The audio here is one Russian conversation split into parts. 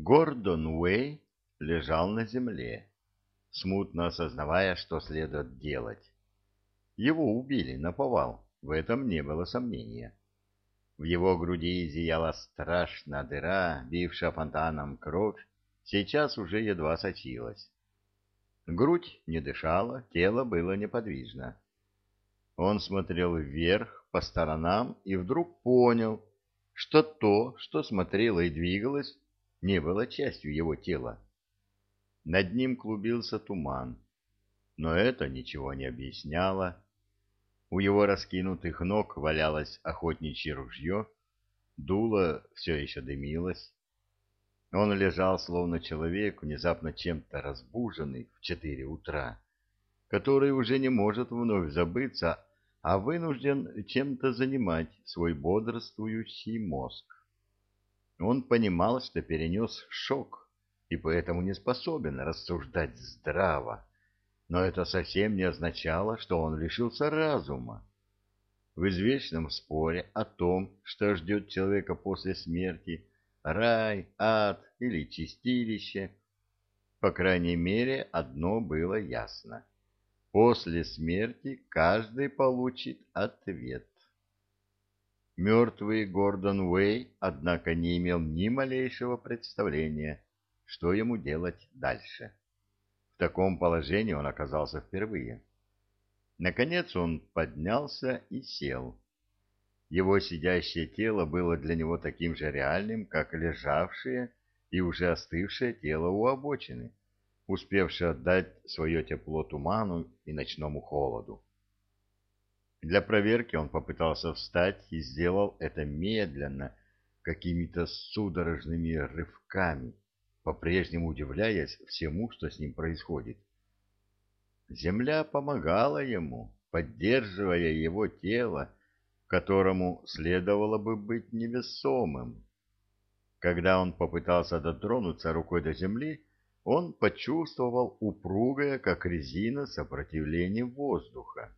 Гордон Уэй лежал на земле, смутно осознавая, что следует делать. Его убили наповал, в этом не было сомнения. В его груди зияла страшная дыра, бившая фонтаном кровь, сейчас уже едва сочилась. Грудь не дышала, тело было неподвижно. Он смотрел вверх, по сторонам, и вдруг понял, что то, что смотрело и двигалось, не было частью его тела. Над ним клубился туман, но это ничего не объясняло. У его раскинутых ног валялось охотничье ружье, дуло все еще дымилось. Он лежал, словно человек, внезапно чем-то разбуженный в четыре утра, который уже не может вновь забыться, а вынужден чем-то занимать свой бодрствующий мозг. Он понимал, что перенес шок и поэтому не способен рассуждать здраво, но это совсем не означало, что он лишился разума. В извечном споре о том, что ждет человека после смерти, рай, ад или чистилище, по крайней мере, одно было ясно. После смерти каждый получит ответ. Мертвый Гордон Уэй, однако, не имел ни малейшего представления, что ему делать дальше. В таком положении он оказался впервые. Наконец он поднялся и сел. Его сидящее тело было для него таким же реальным, как лежавшее и уже остывшее тело у обочины, успевшее отдать свое тепло туману и ночному холоду. Для проверки он попытался встать и сделал это медленно, какими-то судорожными рывками, по-прежнему удивляясь всему, что с ним происходит. Земля помогала ему, поддерживая его тело, которому следовало бы быть невесомым. Когда он попытался дотронуться рукой до земли, он почувствовал упругое, как резина, сопротивление воздуха.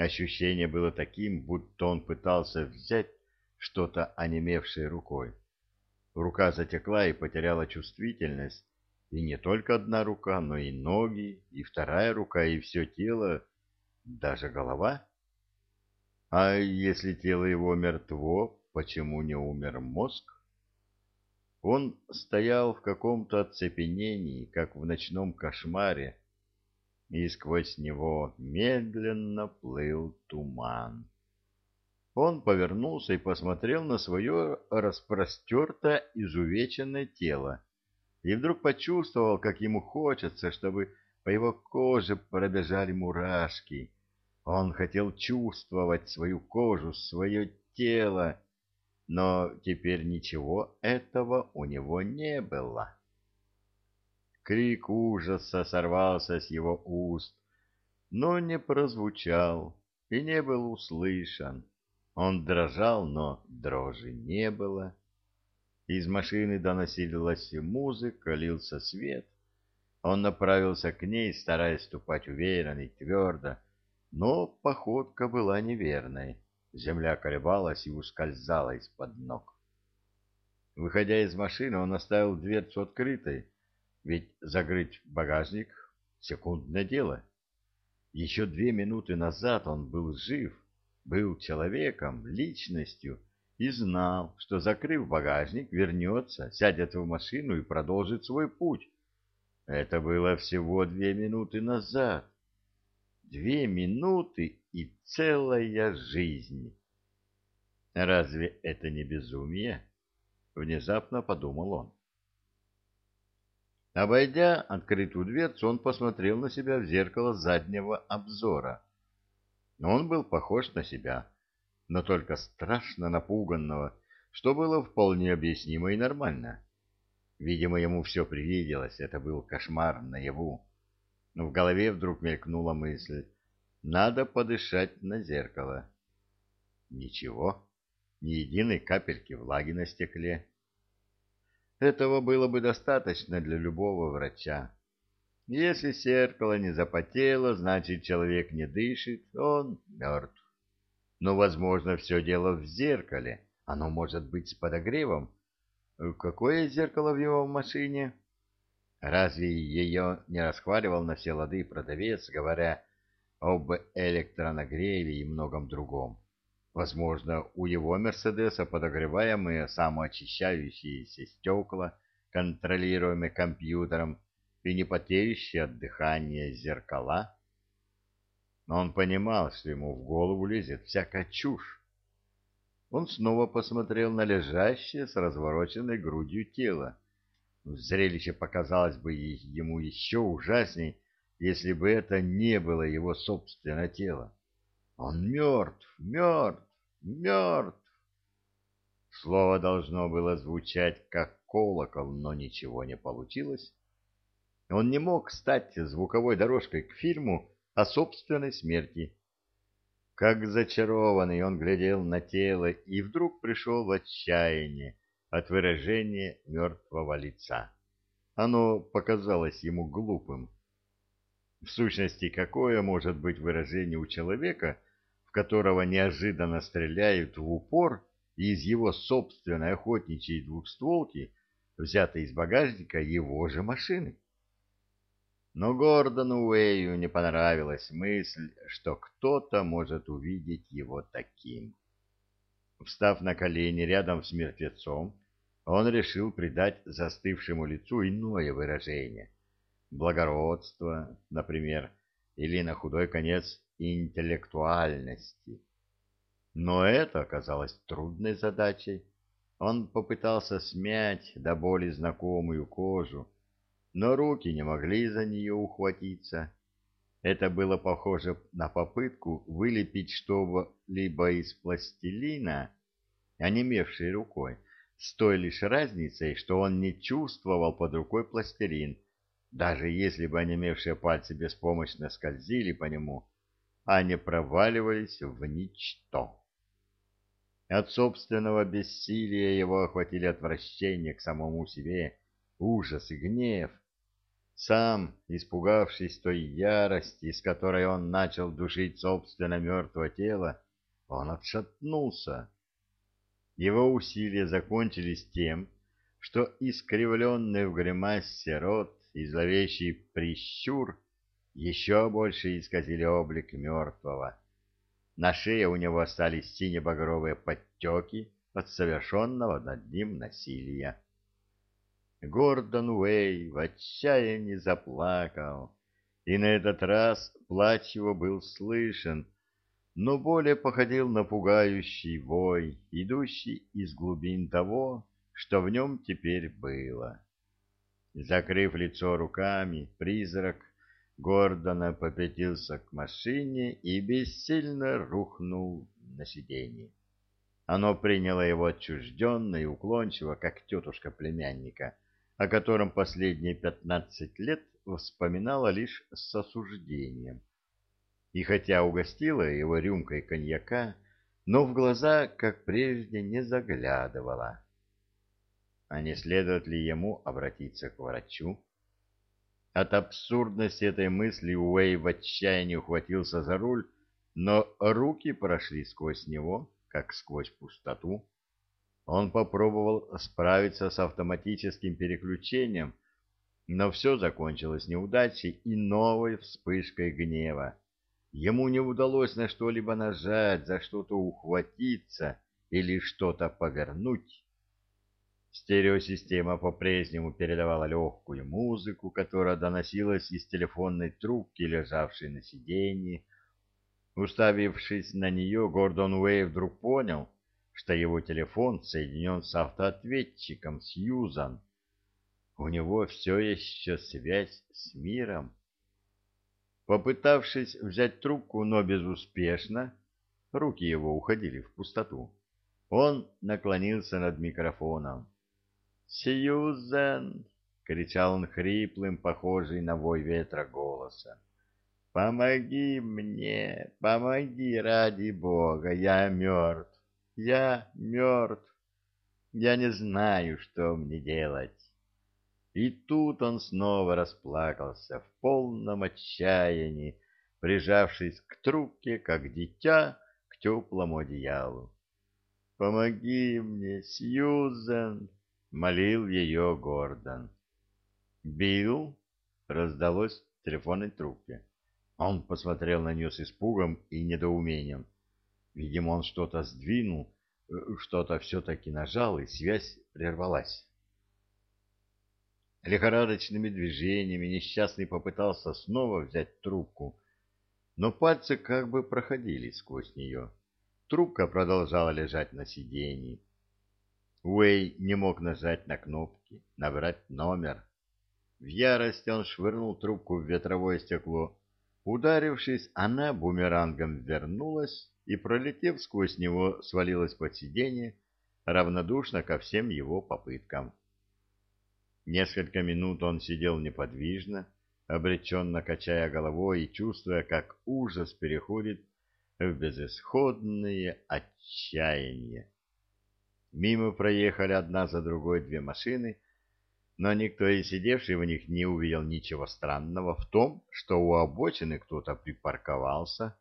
Ощущение было таким, будто он пытался взять что-то онемевшей рукой. Рука затекла и потеряла чувствительность, и не только одна рука, но и ноги, и вторая рука, и все тело, даже голова. А если тело его мертво, почему не умер мозг? Он стоял в каком-то оцепенении, как в ночном кошмаре, и сквозь него медленно плыл туман. Он повернулся и посмотрел на свое распростертое, изувеченное тело, и вдруг почувствовал, как ему хочется, чтобы по его коже пробежали мурашки. Он хотел чувствовать свою кожу, свое тело, но теперь ничего этого у него не было. Крик ужаса сорвался с его уст, но не прозвучал и не был услышан. Он дрожал, но дрожи не было. Из машины доносилась музыка, лился свет. Он направился к ней, стараясь ступать уверенно и твердо, но походка была неверной. Земля колебалась и ускользала из-под ног. Выходя из машины, он оставил дверцу открытой, ведь закрыть багажник — секундное дело. Еще две минуты назад он был жив, был человеком, личностью, и знал, что, закрыв багажник, вернется, сядет в машину и продолжит свой путь. Это было всего две минуты назад. Две минуты и целая жизнь. Разве это не безумие? Внезапно подумал он. Обойдя открытую дверцу, он посмотрел на себя в зеркало заднего обзора. Он был похож на себя, но только страшно напуганного, что было вполне объяснимо и нормально. Видимо, ему все привиделось, это был кошмар наяву. Но в голове вдруг мелькнула мысль, надо подышать на зеркало. Ничего, ни единой капельки влаги на стекле. Этого было бы достаточно для любого врача. Если зеркало не запотело, значит, человек не дышит, он мертв. Но, возможно, все дело в зеркале. Оно может быть с подогревом. какое зеркало в его машине? Разве ее не расхваливал на все лады продавец, говоря об электронагреве и многом другом? Возможно, у его «Мерседеса» подогреваемые самоочищающиеся стекла, контролируемые компьютером, и не потеющие от дыхания зеркала? Но он понимал, что ему в голову лезет всякая чушь. Он снова посмотрел на лежащее с развороченной грудью тело. Зрелище показалось бы ему еще ужасней, если бы это не было его собственное тело. Он мертв, мертв, мертв. Слово должно было звучать как колокол, но ничего не получилось. Он не мог стать звуковой дорожкой к фильму о собственной смерти. Как зачарованный он глядел на тело и вдруг пришел в отчаяние от выражения мертвого лица. Оно показалось ему глупым. В сущности, какое может быть выражение у человека, которого неожиданно стреляют в упор и из его собственной охотничьей двухстволки, взятой из багажника его же машины? Но Гордону Уэю не понравилась мысль, что кто-то может увидеть его таким. Встав на колени рядом с мертвецом, он решил придать застывшему лицу иное выражение. Благородство, например, или на худой конец интеллектуальности. Но это оказалось трудной задачей. Он попытался смять до боли знакомую кожу, но руки не могли за нее ухватиться. Это было похоже на попытку вылепить что-либо из пластилина, онемевшей рукой, с той лишь разницей, что он не чувствовал под рукой пластилин, даже если бы онемевшие пальцы беспомощно скользили по нему, а не проваливались в ничто. От собственного бессилия его охватили отвращение к самому себе, ужас и гнев, сам, испугавшись той ярости, с которой он начал душить собственно мертвое тело, он отшатнулся. Его усилия закончились тем, что искривленный в гримасе рот и зловещий прищур еще больше исказили облик мертвого. На шее у него остались сине-багровые подтеки от совершенного над ним насилия. Гордон Уэй в отчаянии заплакал, и на этот раз плач его был слышен, но более походил на пугающий вой, идущий из глубин того, что в нем теперь было. Закрыв лицо руками, призрак Гордона попятился к машине и бессильно рухнул на сиденье. Оно приняло его отчужденно и уклончиво, как тетушка племянника — о котором последние пятнадцать лет вспоминала лишь с осуждением. И хотя угостила его рюмкой коньяка, но в глаза, как прежде, не заглядывала. А не следует ли ему обратиться к врачу? От абсурдности этой мысли Уэй в отчаянии ухватился за руль, но руки прошли сквозь него, как сквозь пустоту. Он попробовал справиться с автоматическим переключением, но все закончилось неудачей и новой вспышкой гнева. Ему не удалось на что-либо нажать, за что-то ухватиться или что-то повернуть. Стереосистема по-прежнему передавала легкую музыку, которая доносилась из телефонной трубки, лежавшей на сиденье. Уставившись на нее, Гордон Уэй вдруг понял, что его телефон соединен с автоответчиком Сьюзан. У него все еще связь с миром. Попытавшись взять трубку, но безуспешно, руки его уходили в пустоту. Он наклонился над микрофоном. «Сьюзен!» — кричал он хриплым, похожий на вой ветра голоса. «Помоги мне! Помоги ради Бога! Я мертв!» Я мертв. Я не знаю, что мне делать. И тут он снова расплакался в полном отчаянии, прижавшись к трубке, как дитя, к теплому одеялу. «Помоги мне, Сьюзен! — молил ее Гордон. «Билл?» — раздалось в телефонной трубке. Он посмотрел на нее с испугом и недоумением. Видимо, он что-то сдвинул, э, что-то все-таки нажал, и связь прервалась. Лихорадочными движениями несчастный попытался снова взять трубку, но пальцы как бы проходили сквозь нее. Трубка продолжала лежать на сиденье. Уэй не мог нажать на кнопки, набрать номер. В ярости он швырнул трубку в ветровое стекло. Ударившись, она бумерангом вернулась и, пролетев сквозь него, свалилась под сиденье, равнодушно ко всем его попыткам. Несколько минут он сидел неподвижно, обреченно качая головой и чувствуя, как ужас переходит в безысходное отчаяние. Мимо проехали одна за другой две машины, но никто из сидевших в них не увидел ничего странного в том, что у обочины кто-то припарковался.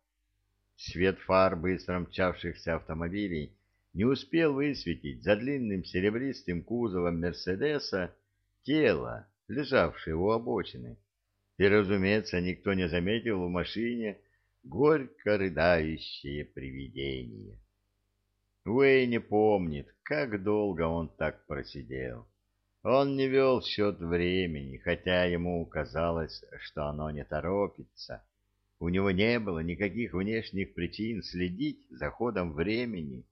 Свет фар быстро мчавшихся автомобилей не успел высветить за длинным серебристым кузовом Мерседеса тело, лежавшее у обочины. И, разумеется, никто не заметил в машине горько рыдающее привидение. Уэй не помнит, как долго он так просидел. Он не вел счет времени, хотя ему казалось, что оно не торопится. У него не было никаких внешних причин следить за ходом времени.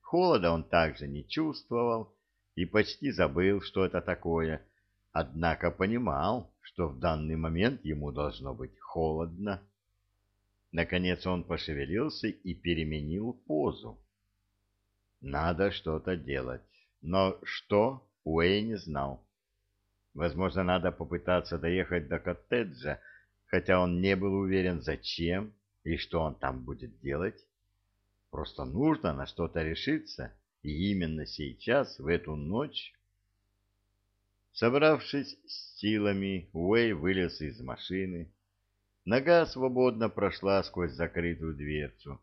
Холода он также не чувствовал, и почти забыл, что это такое, однако понимал, что в данный момент ему должно быть холодно. Наконец он пошевелился и переменил позу. Надо что-то делать, но что Уэй не знал. Возможно, надо попытаться доехать до коттеджа, хотя он не был уверен, зачем и что он там будет делать. Просто нужно на что-то решиться и именно сейчас, в эту ночь... Собравшись с силами, Уэй вылез из машины. Нога свободно прошла сквозь закрытую дверцу.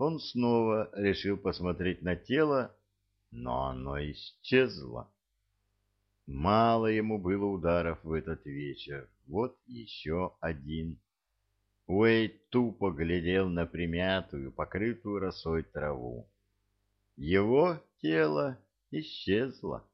Он снова решил посмотреть на тело, но оно исчезло. Мало ему было ударов в этот вечер. Вот еще один. Уэй тупо глядел на примятую, покрытую росой траву. Его тело исчезло.